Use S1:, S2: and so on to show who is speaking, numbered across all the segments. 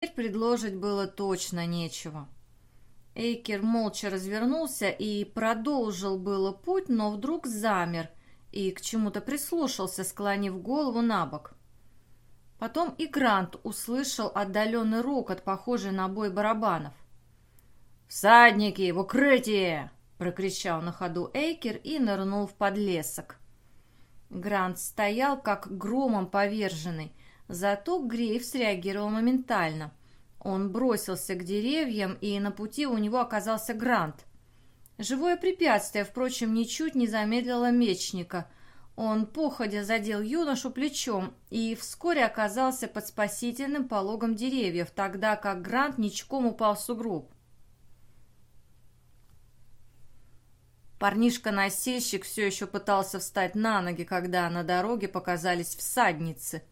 S1: Теперь предложить было точно нечего. Эйкер молча развернулся и продолжил было путь, но вдруг замер и к чему-то прислушался, склонив голову на бок. Потом и Грант услышал отдаленный рокот, похожий на бой барабанов.
S2: «Всадники, в укрытие!»
S1: — прокричал на ходу Эйкер и нырнул в подлесок. Грант стоял, как громом поверженный, зато Грейв среагировал моментально. Он бросился к деревьям, и на пути у него оказался Грант. Живое препятствие, впрочем, ничуть не замедлило мечника. Он походя задел юношу плечом и вскоре оказался под спасительным пологом деревьев, тогда как Грант ничком упал в сугроб. Парнишка-носильщик все еще пытался встать на ноги, когда на дороге показались всадницы.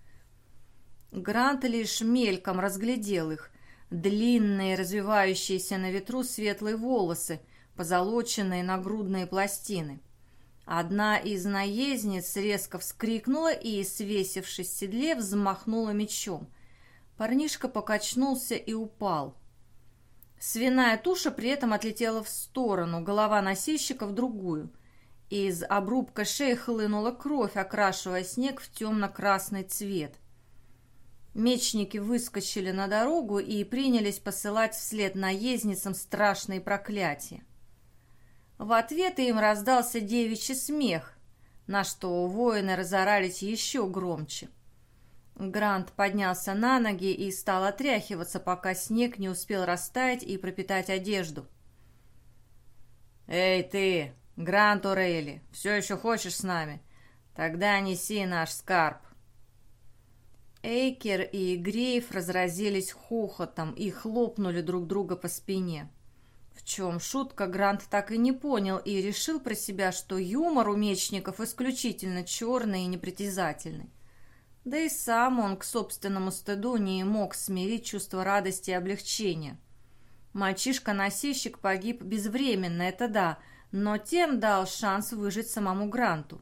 S1: Грант лишь мельком разглядел их. Длинные, развивающиеся на ветру светлые волосы, позолоченные нагрудные пластины. Одна из наездниц резко вскрикнула и, свесившись в седле, взмахнула мечом. Парнишка покачнулся и упал. Свиная туша при этом отлетела в сторону, голова носильщика в другую. Из обрубка шеи хлынула кровь, окрашивая снег в темно-красный цвет. Мечники выскочили на дорогу и принялись посылать вслед наездницам страшные проклятия. В ответ им раздался девичий смех, на что воины разорались еще громче. Грант поднялся на ноги и стал отряхиваться, пока снег не успел растаять и пропитать одежду.
S2: «Эй ты, Грант Орейли, все еще хочешь с нами? Тогда неси наш скарб».
S1: Эйкер и Грейв разразились хохотом и хлопнули друг друга по спине. В чем шутка, Грант так и не понял и решил про себя, что юмор у мечников исключительно черный и непритязательный. Да и сам он к собственному стыду не мог смирить чувство радости и облегчения. Мальчишка-носильщик погиб безвременно, это да, но тем дал шанс выжить самому Гранту.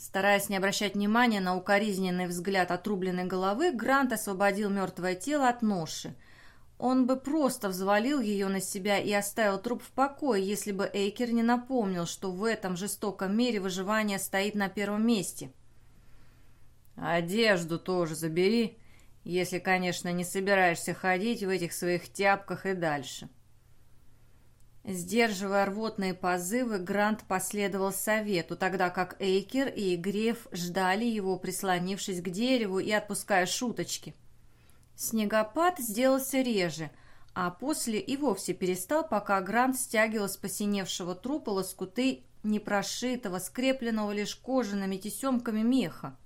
S1: Стараясь не обращать внимания на укоризненный взгляд отрубленной головы, Грант освободил мертвое тело от ноши. Он бы просто взвалил ее на себя и оставил труп в покое, если бы Эйкер не напомнил, что в этом жестоком мире выживание стоит на первом месте –
S2: Одежду тоже забери, если, конечно, не собираешься ходить в этих своих тяпках и дальше.
S1: Сдерживая рвотные позывы, Грант последовал совету, тогда как Эйкер и Греф ждали его, прислонившись к дереву и отпуская шуточки. Снегопад сделался реже, а после и вовсе перестал, пока Грант стягивал с посиневшего трупа лоскуты непрошитого, скрепленного лишь кожаными тесемками меха.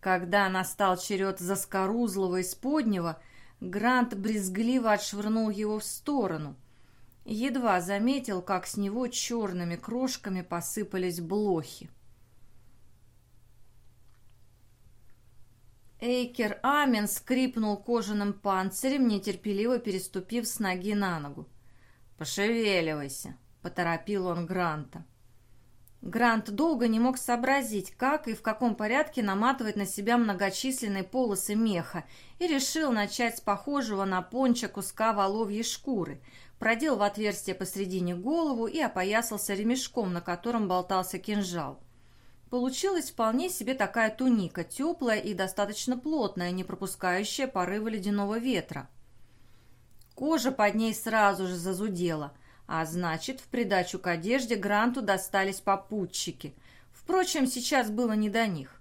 S1: Когда настал черед заскорузлого исподнего, Грант брезгливо отшвырнул его в сторону. Едва заметил, как с него черными крошками посыпались блохи. Эйкер Амен скрипнул кожаным панцирем, нетерпеливо переступив с ноги на ногу.
S2: «Пошевеливайся», — поторопил он Гранта.
S1: Грант долго не мог сообразить, как и в каком порядке наматывать на себя многочисленные полосы меха, и решил начать с похожего на понча куска воловьей шкуры, продел в отверстие посредине голову и опоясался ремешком, на котором болтался кинжал. Получилась вполне себе такая туника, теплая и достаточно плотная, не пропускающая порывы ледяного ветра. Кожа под ней сразу же зазудела – а значит, в придачу к одежде Гранту достались попутчики. Впрочем, сейчас было не до них.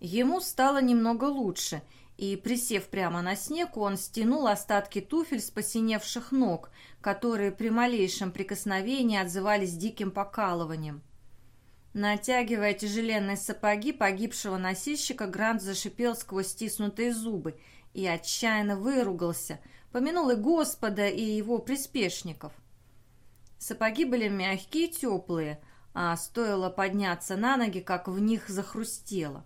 S1: Ему стало немного лучше, и, присев прямо на снег, он стянул остатки туфель с посиневших ног, которые при малейшем прикосновении отзывались диким покалыванием. Натягивая тяжеленные сапоги погибшего носильщика, Грант зашипел сквозь стиснутые зубы и отчаянно выругался, помянул и Господа, и его приспешников. Сапоги были мягкие и теплые, а стоило подняться на ноги, как в них захрустело.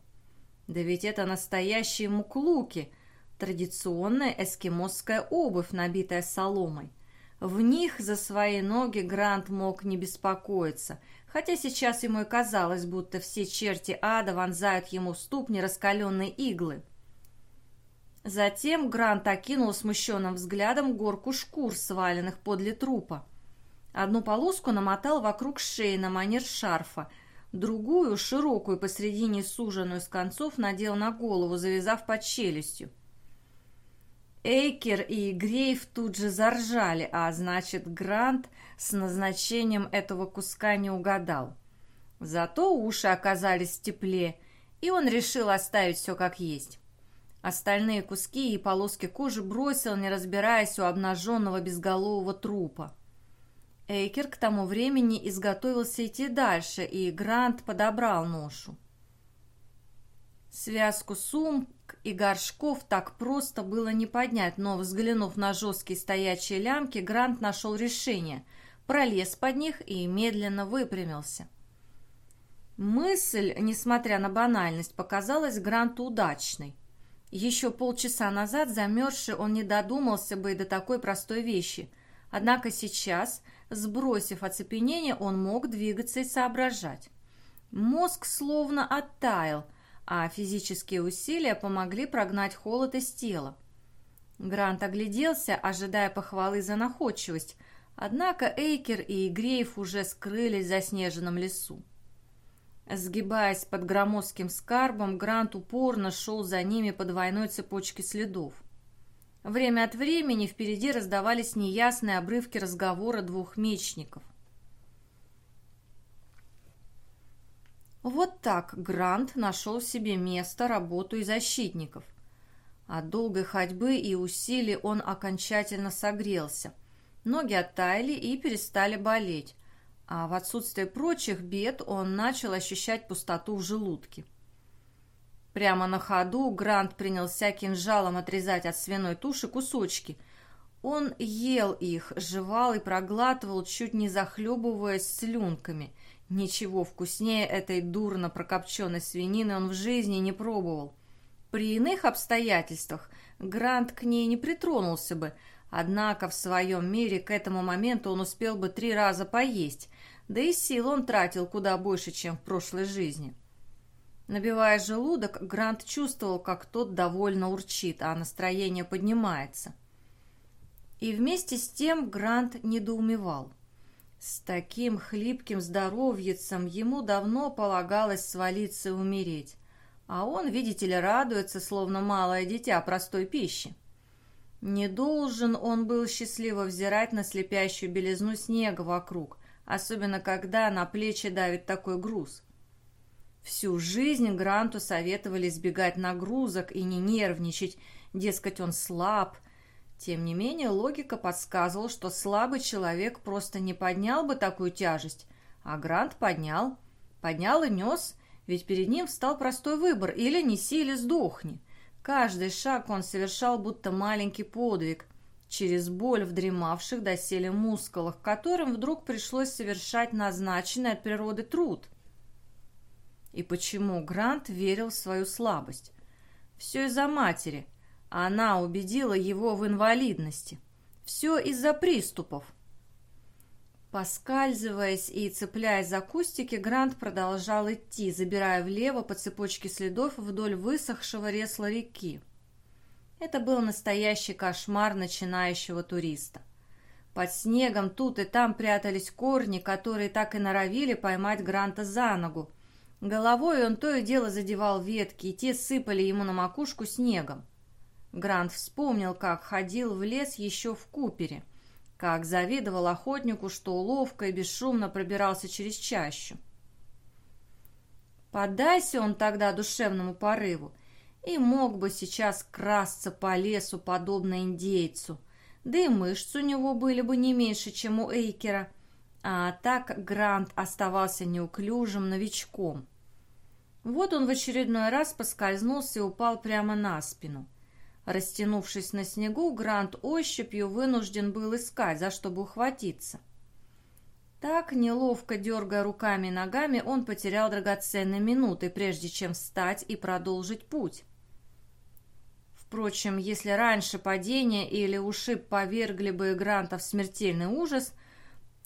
S1: Да ведь это настоящие муклуки, традиционная эскимосская обувь, набитая соломой. В них за свои ноги Грант мог не беспокоиться, хотя сейчас ему и казалось, будто все черти ада вонзают ему в ступни раскаленные иглы. Затем Грант окинул смущенным взглядом горку шкур, сваленных подле трупа. Одну полоску намотал вокруг шеи на манер шарфа, другую, широкую посредине суженную с концов, надел на голову, завязав под челюстью. Эйкер и Грейв тут же заржали, а значит, Грант с назначением этого куска не угадал. Зато уши оказались теплее, и он решил оставить все как есть. Остальные куски и полоски кожи бросил, не разбираясь у обнаженного безголового трупа. Эйкер к тому времени изготовился идти дальше, и Грант подобрал ношу. Связку сумок и горшков так просто было не поднять, но, взглянув на жесткие стоячие лямки, Грант нашел решение, пролез под них и медленно выпрямился. Мысль, несмотря на банальность, показалась Гранту удачной. Еще полчаса назад замерзший он не додумался бы и до такой простой вещи. Однако сейчас, сбросив оцепенение, он мог двигаться и соображать. Мозг словно оттаял, а физические усилия помогли прогнать холод из тела. Грант огляделся, ожидая похвалы за находчивость, однако Эйкер и Грейф уже скрылись в заснеженном лесу. Сгибаясь под громоздким скарбом, Грант упорно шел за ними по двойной цепочке следов. Время от времени впереди раздавались неясные обрывки разговора двух мечников. Вот так Грант нашел себе место, работу и защитников. От долгой ходьбы и усилий он окончательно согрелся. Ноги оттаяли и перестали болеть а в отсутствие прочих бед он начал ощущать пустоту в желудке. Прямо на ходу Грант принялся кинжалом отрезать от свиной туши кусочки. Он ел их, жевал и проглатывал, чуть не захлебываясь слюнками. Ничего вкуснее этой дурно прокопченной свинины он в жизни не пробовал. При иных обстоятельствах Грант к ней не притронулся бы, однако в своем мире к этому моменту он успел бы три раза поесть, да и сил он тратил куда больше, чем в прошлой жизни. Набивая желудок, Грант чувствовал, как тот довольно урчит, а настроение поднимается. И вместе с тем Грант недоумевал. С таким хлипким здоровьицем ему давно полагалось свалиться и умереть, а он, видите ли, радуется, словно малое дитя простой пищи. Не должен он был счастливо взирать на слепящую белизну снега вокруг, особенно когда на плечи давит такой груз. Всю жизнь Гранту советовали избегать нагрузок и не нервничать, дескать, он слаб. Тем не менее, логика подсказывала, что слабый человек просто не поднял бы такую тяжесть, а Грант поднял. Поднял и нес, ведь перед ним встал простой выбор – или неси, или сдохни. Каждый шаг он совершал будто маленький подвиг – через боль в дремавших доселе мускулах, которым вдруг пришлось совершать назначенный от природы труд. И почему Грант верил в свою слабость? Все из-за матери. Она убедила его в инвалидности. Все из-за приступов. Поскальзываясь и цепляясь за кустики, Грант продолжал идти, забирая влево по цепочке следов вдоль высохшего ресла реки. Это был настоящий кошмар начинающего туриста. Под снегом тут и там прятались корни, которые так и норовили поймать Гранта за ногу. Головой он то и дело задевал ветки, и те сыпали ему на макушку снегом. Грант вспомнил, как ходил в лес еще в Купере, как завидовал охотнику, что ловко и бесшумно пробирался через чащу. Подайся он тогда душевному порыву, и мог бы сейчас красться по лесу, подобно индейцу. Да и мышц у него были бы не меньше, чем у Эйкера. А так Грант оставался неуклюжим новичком. Вот он в очередной раз поскользнулся и упал прямо на спину. Растянувшись на снегу, Грант ощупью вынужден был искать, за что бы ухватиться. Так, неловко дергая руками и ногами, он потерял драгоценные минуты, прежде чем встать и продолжить путь. Впрочем, если раньше падение или ушиб повергли бы Гранта в смертельный ужас,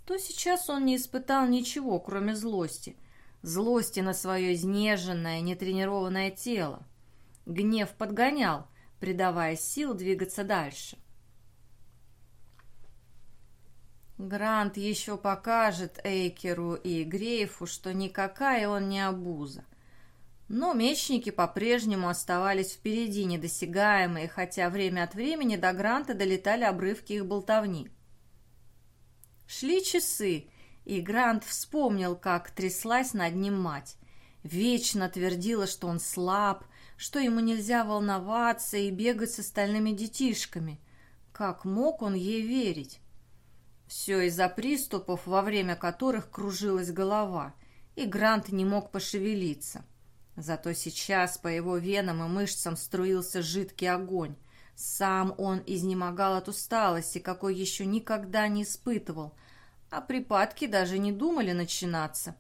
S1: то сейчас он не испытал ничего, кроме злости. Злости на свое изнеженное, нетренированное тело. Гнев подгонял, придавая сил двигаться дальше. Грант еще покажет Эйкеру и Грейфу, что никакая он не обуза. Но мечники по-прежнему оставались впереди, недосягаемые, хотя время от времени до Гранта долетали обрывки их болтовни. Шли часы, и Грант вспомнил, как тряслась над ним мать. Вечно твердила, что он слаб, что ему нельзя волноваться и бегать с остальными детишками. Как мог он ей верить? Все из-за приступов, во время которых кружилась голова, и Грант не мог пошевелиться. Зато сейчас по его венам и мышцам струился жидкий огонь. Сам он изнемогал от усталости, какой еще никогда не испытывал, а припадки даже не думали начинаться.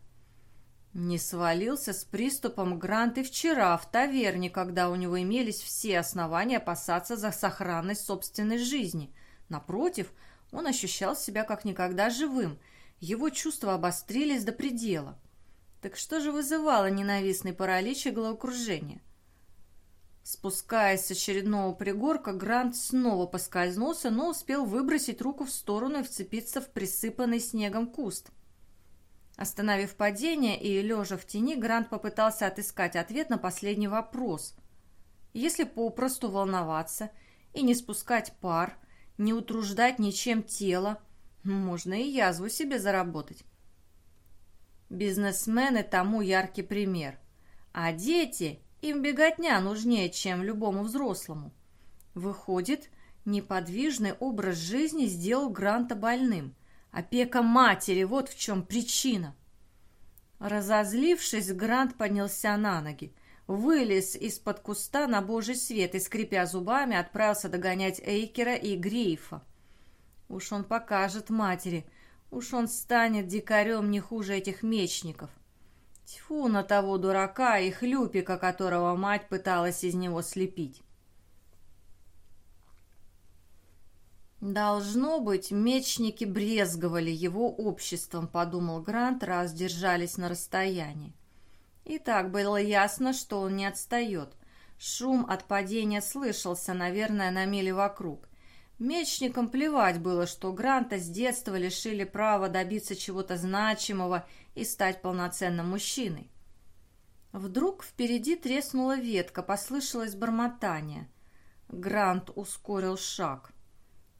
S1: Не свалился с приступом Грант и вчера в таверне, когда у него имелись все основания опасаться за сохранность собственной жизни. Напротив, он ощущал себя как никогда живым, его чувства обострились до предела. Так что же вызывало ненавистный паралич и головокружение? Спускаясь с очередного пригорка, Грант снова поскользнулся, но успел выбросить руку в сторону и вцепиться в присыпанный снегом куст. Остановив падение и лежа в тени, Грант попытался отыскать ответ на последний вопрос. Если попросту волноваться и не спускать пар, не утруждать ничем тело, можно и язву себе заработать. Бизнесмены тому яркий пример. А дети, им беготня нужнее, чем любому взрослому. Выходит, неподвижный образ жизни сделал Гранта больным. Опека матери, вот в чем причина. Разозлившись, Грант поднялся на ноги вылез из-под куста на божий свет и, скрипя зубами, отправился догонять Эйкера и Грейфа. Уж он покажет матери, уж он станет дикарем не хуже этих мечников. Тьфу на того дурака и хлюпика, которого мать пыталась из него слепить. «Должно быть, мечники брезговали его обществом», — подумал Грант, раз держались на расстоянии. И так было ясно, что он не отстает. Шум от падения слышался, наверное, на миле вокруг. Мечникам плевать было, что Гранта с детства лишили права добиться чего-то значимого и стать полноценным мужчиной. Вдруг впереди треснула ветка, послышалось бормотание. Грант ускорил шаг.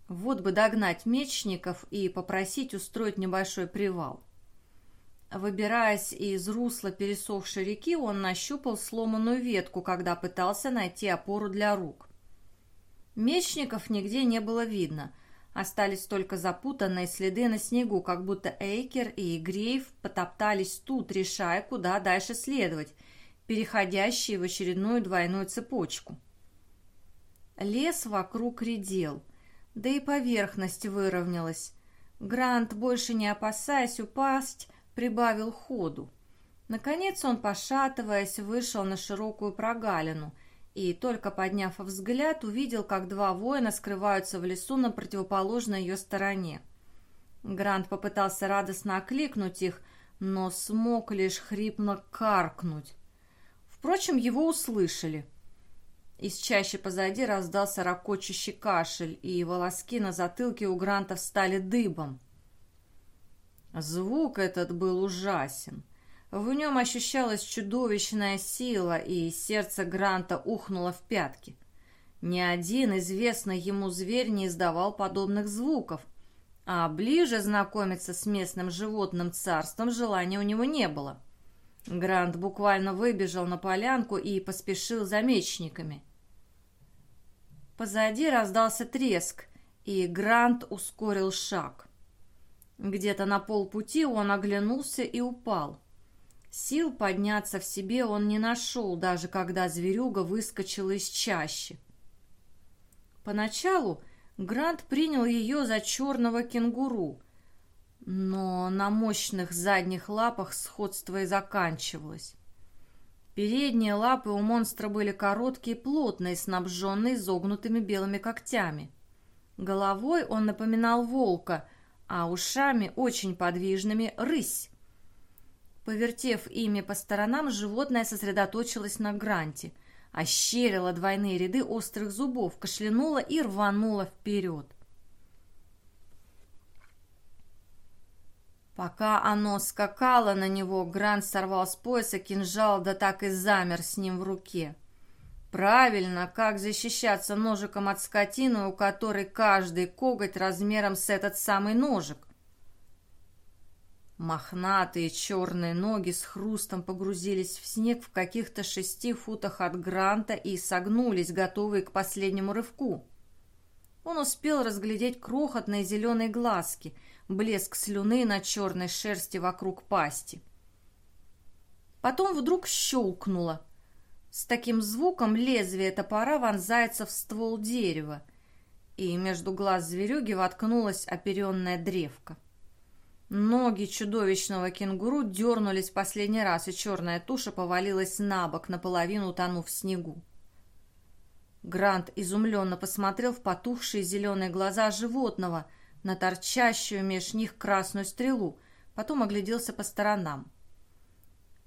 S1: Вот бы догнать мечников и попросить устроить небольшой привал. Выбираясь из русла пересохшей реки, он нащупал сломанную ветку, когда пытался найти опору для рук. Мечников нигде не было видно. Остались только запутанные следы на снегу, как будто Эйкер и Грейв потоптались тут, решая, куда дальше следовать, переходящие в очередную двойную цепочку. Лес вокруг редел, да и поверхность выровнялась. Грант, больше не опасаясь упасть, прибавил ходу. Наконец он, пошатываясь, вышел на широкую прогалину и, только подняв взгляд, увидел, как два воина скрываются в лесу на противоположной ее стороне. Грант попытался радостно окликнуть их, но смог лишь хрипло каркнуть. Впрочем, его услышали. Из чаще позади раздался ракочущий кашель, и волоски на затылке у Гранта встали дыбом. Звук этот был ужасен. В нем ощущалась чудовищная сила, и сердце Гранта ухнуло в пятки. Ни один известный ему зверь не издавал подобных звуков, а ближе знакомиться с местным животным царством желания у него не было. Грант буквально выбежал на полянку и поспешил за мечниками. Позади раздался треск, и Грант ускорил шаг. Где-то на полпути он оглянулся и упал. Сил подняться в себе он не нашел, даже когда зверюга выскочила из чащи. Поначалу Грант принял ее за черного кенгуру, но на мощных задних лапах сходство и заканчивалось. Передние лапы у монстра были короткие плотные, снабженные изогнутыми белыми когтями. Головой он напоминал волка, а ушами очень подвижными рысь. Повертев ими по сторонам, животное сосредоточилось на Гранте. ощерила двойные ряды острых зубов, кашлянула и рванула вперед. Пока оно скакало на него, Грант сорвал с пояса кинжал, да так и замер с ним в руке. Правильно, как защищаться ножиком от скотины, у которой каждый коготь размером с этот самый ножик? Мохнатые черные ноги с хрустом погрузились в снег в каких-то шести футах от Гранта и согнулись, готовые к последнему рывку. Он успел разглядеть крохотные зеленые глазки, блеск слюны на черной шерсти вокруг пасти. Потом вдруг щелкнуло. С таким звуком лезвие топора вонзается в ствол дерева, и между глаз зверюги воткнулась оперенная древка. Ноги чудовищного кенгуру дернулись последний раз, и черная туша повалилась на бок, наполовину утонув в снегу. Грант изумленно посмотрел в потухшие зеленые глаза животного, на торчащую меж них красную стрелу, потом огляделся по сторонам.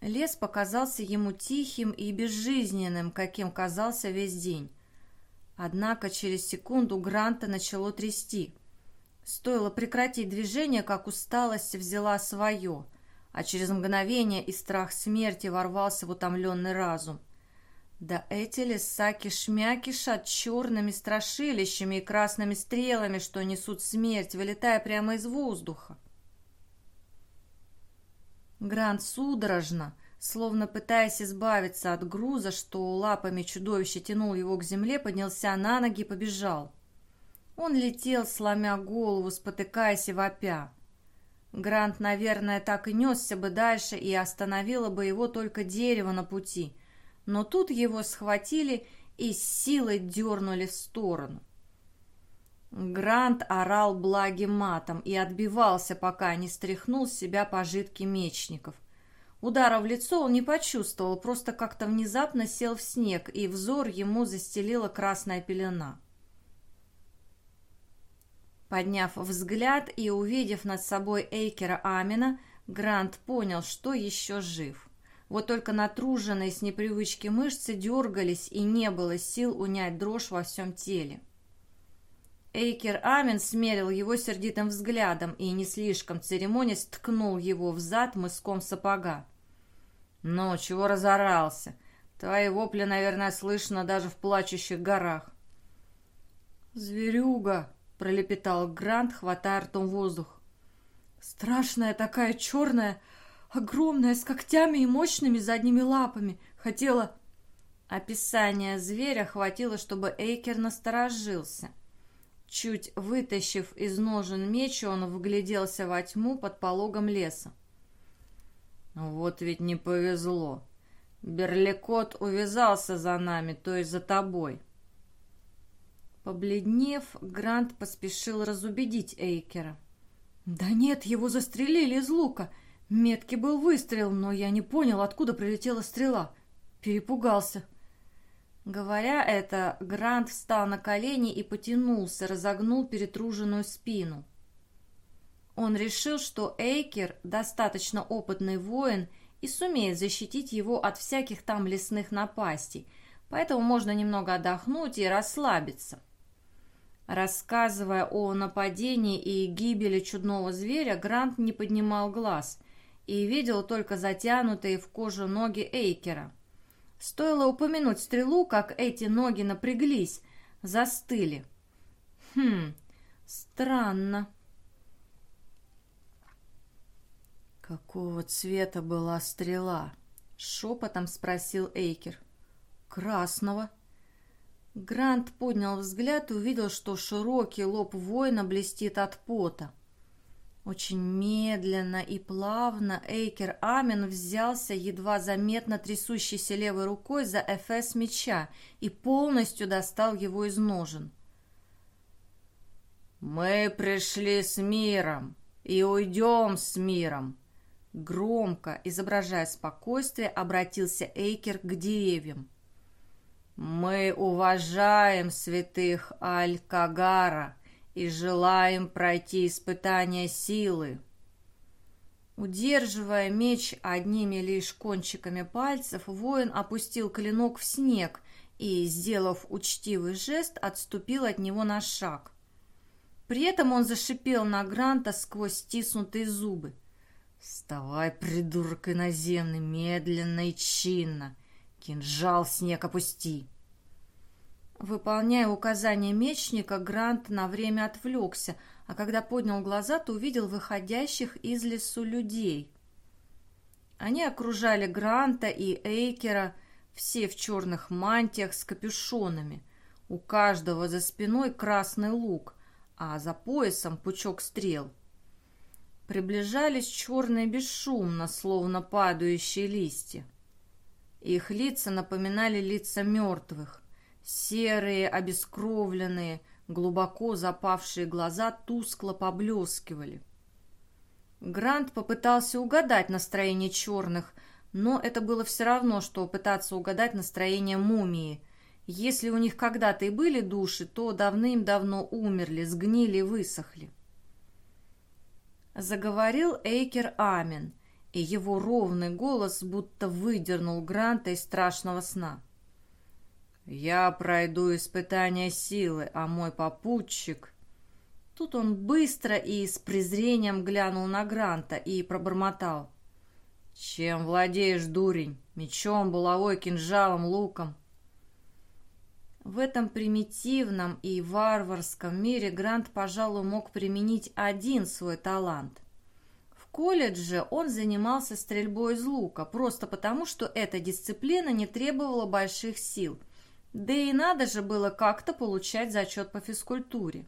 S1: Лес показался ему тихим и безжизненным, каким казался весь день. Однако через секунду Гранта начало трясти – Стоило прекратить движение, как усталость взяла свое, а через мгновение и страх смерти ворвался в утомленный разум. Да эти леса кишмя кишат черными страшилищами и красными стрелами, что несут смерть, вылетая прямо из воздуха. Грант судорожно, словно пытаясь избавиться от груза, что лапами чудовища тянул его к земле, поднялся на ноги и побежал. Он летел, сломя голову, спотыкаясь и вопя. Грант, наверное, так и несся бы дальше, и остановило бы его только дерево на пути. Но тут его схватили и с силой дернули в сторону. Грант орал благим матом и отбивался, пока не стряхнул с себя пожитки мечников. Удара в лицо он не почувствовал, просто как-то внезапно сел в снег, и взор ему застелила красная пелена. Подняв взгляд и увидев над собой Эйкера Амина, Грант понял, что еще жив. Вот только натруженные с непривычки мышцы дергались, и не было сил унять дрожь во всем теле. Эйкер Амин смерил его сердитым взглядом и, не слишком церемонясь, ткнул его в зад мыском сапога. «Ну, чего разорался? Твои вопли, наверное, слышно даже в плачущих горах».
S2: «Зверюга!» — пролепетал Грант, хватая ртом воздух. «Страшная такая черная, огромная, с когтями и мощными задними лапами. Хотела...»
S1: Описание зверя хватило, чтобы Эйкер насторожился. Чуть вытащив из ножен меч, он вгляделся во тьму под пологом леса.
S2: «Вот ведь не повезло. Берликот увязался за нами, то есть за тобой.
S1: Побледнев, Грант поспешил разубедить Эйкера.
S2: «Да нет, его застрелили из лука. Меткий был выстрел, но я не понял, откуда прилетела стрела. Перепугался».
S1: Говоря это, Грант встал на колени и потянулся, разогнул перетруженную спину. Он решил, что Эйкер достаточно опытный воин и сумеет защитить его от всяких там лесных напастей, поэтому можно немного отдохнуть и расслабиться. Рассказывая о нападении и гибели чудного зверя, Грант не поднимал глаз и видел только затянутые в кожу ноги Эйкера. Стоило упомянуть стрелу, как эти ноги напряглись, застыли. Хм, странно.
S2: «Какого цвета была стрела?» — шепотом спросил Эйкер. «Красного»,
S1: Грант поднял взгляд и увидел, что широкий лоб воина блестит от пота. Очень медленно и плавно Эйкер Амин взялся едва заметно трясущейся левой рукой за эфес меча и полностью достал его из ножен.
S2: «Мы пришли с миром и уйдем с миром!»
S1: Громко, изображая спокойствие, обратился Эйкер к деревьям.
S2: Мы уважаем святых Аль-Кагара и желаем пройти испытание силы.
S1: Удерживая меч одними лишь кончиками пальцев, воин опустил клинок в снег и, сделав учтивый жест, отступил от него на шаг. При этом он зашипел на Гранта сквозь стиснутые зубы. «Вставай, придурок иноземный, медленно и чинно! Кинжал снег опусти!» Выполняя указания мечника, Грант на время отвлекся, а когда поднял глаза, то увидел выходящих из лесу людей. Они окружали Гранта и Эйкера, все в черных мантиях с капюшонами. У каждого за спиной красный лук, а за поясом пучок стрел. Приближались черные бесшумно, словно падающие листья. Их лица напоминали лица мертвых. Серые, обескровленные, глубоко запавшие глаза тускло поблескивали. Грант попытался угадать настроение черных, но это было все равно, что пытаться угадать настроение мумии. Если у них когда-то и были души, то давным-давно умерли, сгнили высохли. Заговорил Эйкер Амин, и его ровный голос будто выдернул Гранта из страшного сна. «Я пройду испытание силы, а мой попутчик...» Тут он быстро и с презрением глянул на Гранта и пробормотал. «Чем владеешь, дурень? Мечом, булавой, кинжалом, луком?» В этом примитивном и варварском мире Грант, пожалуй, мог применить один свой талант. Колледже он занимался стрельбой из лука, просто потому, что эта дисциплина не требовала больших сил – да и надо же было как-то получать зачет по физкультуре.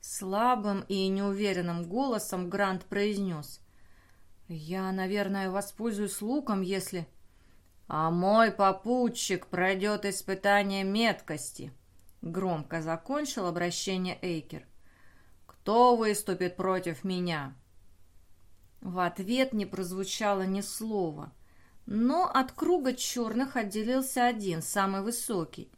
S1: Слабым и неуверенным голосом Грант произнес. «Я, наверное, воспользуюсь луком, если...» «А мой попутчик пройдет испытание меткости», — громко закончил обращение Эйкер. «Кто выступит против меня?» В ответ не прозвучало ни слова — но от круга черных отделился один, самый высокий.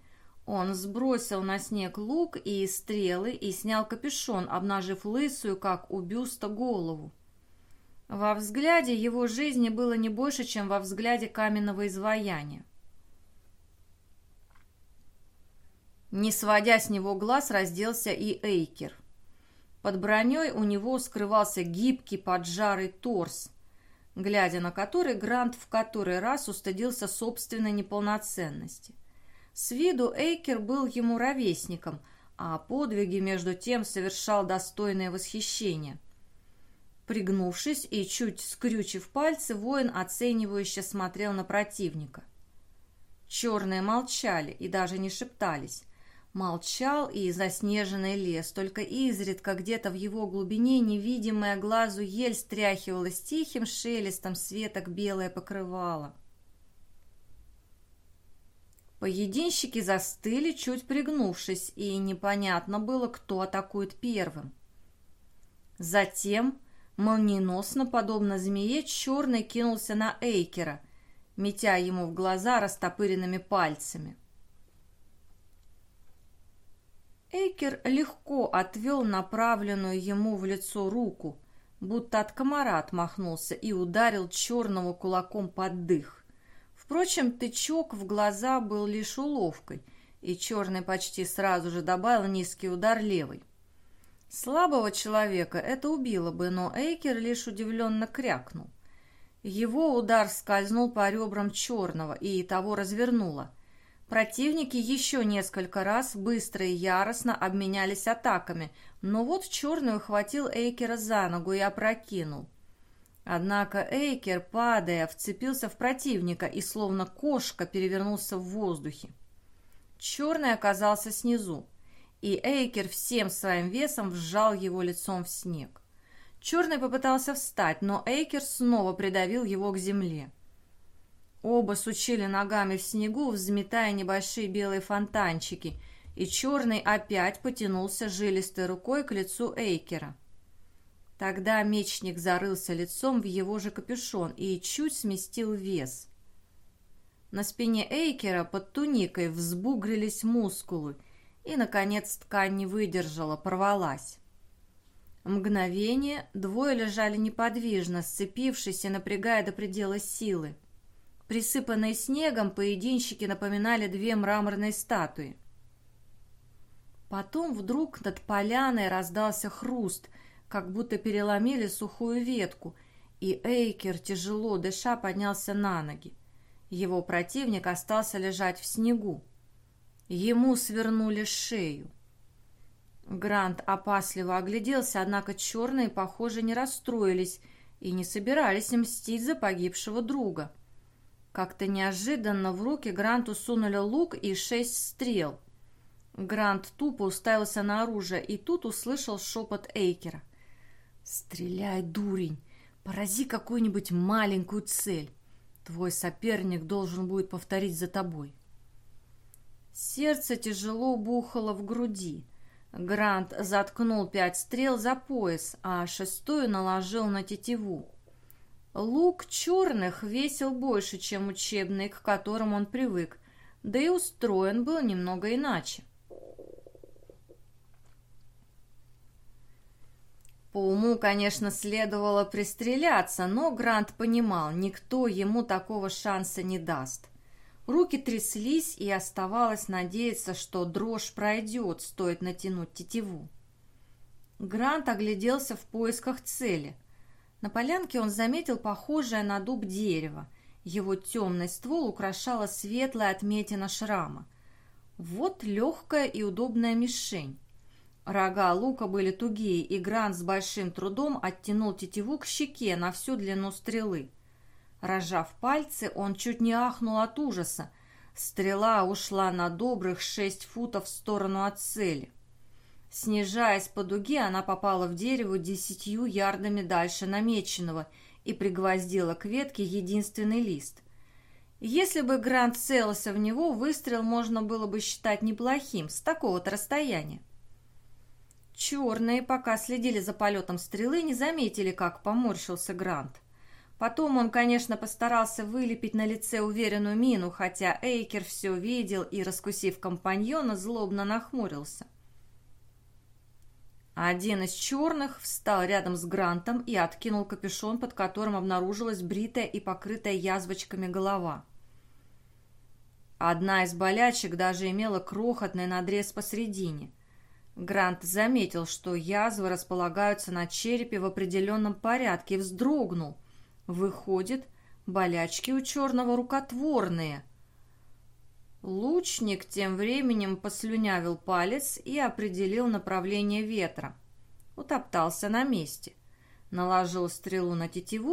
S1: Он сбросил на снег лук и стрелы и снял капюшон, обнажив лысую, как у бюста, голову. Во взгляде его жизни было не больше, чем во взгляде каменного изваяния. Не сводя с него глаз, разделся и Эйкер. Под броней у него скрывался гибкий поджарый торс, глядя на который Грант в который раз устыдился собственной неполноценности. С виду Эйкер был ему ровесником, а подвиги между тем совершал достойное восхищение. Пригнувшись и чуть скрючив пальцы, воин оценивающе смотрел на противника. Черные молчали и даже не шептались, Молчал и заснеженный лес, только изредка где-то в его глубине невидимая глазу ель стряхивалась тихим шелестом светок белое покрывало. Поединщики застыли, чуть пригнувшись, и непонятно было, кто атакует первым. Затем, молниеносно, подобно змее, черный кинулся на Эйкера, метя ему в глаза растопыренными пальцами. Эйкер легко отвел направленную ему в лицо руку, будто от комара отмахнулся и ударил черного кулаком под дых. Впрочем, тычок в глаза был лишь уловкой, и черный почти сразу же добавил низкий удар левой. Слабого человека это убило бы, но Эйкер лишь удивленно крякнул. Его удар скользнул по ребрам черного и того развернуло – Противники еще несколько раз быстро и яростно обменялись атаками, но вот черный ухватил Эйкера за ногу и опрокинул. Однако Эйкер, падая, вцепился в противника и словно кошка перевернулся в воздухе. Черный оказался снизу, и Эйкер всем своим весом вжал его лицом в снег. Черный попытался встать, но Эйкер снова придавил его к земле. Оба сучили ногами в снегу, взметая небольшие белые фонтанчики, и черный опять потянулся жилистой рукой к лицу Эйкера. Тогда мечник зарылся лицом в его же капюшон и чуть сместил вес. На спине Эйкера под туникой взбугрились мускулы, и, наконец, ткань не выдержала, порвалась. Мгновение двое лежали неподвижно, сцепившись и напрягая до предела силы. Присыпанные снегом, поединщики напоминали две мраморные статуи. Потом вдруг над поляной раздался хруст, как будто переломили сухую ветку, и Эйкер, тяжело дыша, поднялся на ноги. Его противник остался лежать в снегу. Ему свернули шею. Грант опасливо огляделся, однако черные, похоже, не расстроились и не собирались мстить за погибшего друга. Как-то неожиданно в руки Гранту сунули лук и шесть стрел. Грант тупо уставился на оружие и тут услышал шепот Эйкера. «Стреляй, дурень! Порази какую-нибудь маленькую цель. Твой соперник должен будет повторить за тобой». Сердце тяжело бухало в груди. Грант заткнул пять стрел за пояс, а шестую наложил на тетиву. Лук черных весил больше, чем учебный, к которым он привык, да и устроен был немного иначе. По уму, конечно, следовало пристреляться, но Грант понимал, никто ему такого шанса не даст. Руки тряслись, и оставалось надеяться, что дрожь пройдет, стоит натянуть тетиву. Грант огляделся в поисках цели. На полянке он заметил похожее на дуб дерево. Его темный ствол украшала светлая отметина шрама. Вот легкая и удобная мишень. Рога лука были тугие, и Грант с большим трудом оттянул тетиву к щеке на всю длину стрелы. Рожав пальцы, он чуть не ахнул от ужаса. Стрела ушла на добрых шесть футов в сторону от цели. Снижаясь по дуге, она попала в дерево десятью ярдами дальше намеченного и пригвоздила к ветке единственный лист. Если бы Грант целился в него, выстрел можно было бы считать неплохим с такого-то расстояния. Черные, пока следили за полетом стрелы, не заметили, как поморщился Грант. Потом он, конечно, постарался вылепить на лице уверенную мину, хотя Эйкер все видел и, раскусив компаньона, злобно нахмурился. Один из черных встал рядом с Грантом и откинул капюшон, под которым обнаружилась бритая и покрытая язвочками голова. Одна из болячек даже имела крохотный надрез посредине – Грант заметил, что язвы располагаются на черепе в определенном порядке и вздрогнул. Выходит, болячки у черного рукотворные. Лучник тем временем послюнявил палец и определил направление ветра. Утоптался на месте. Наложил стрелу на тетиву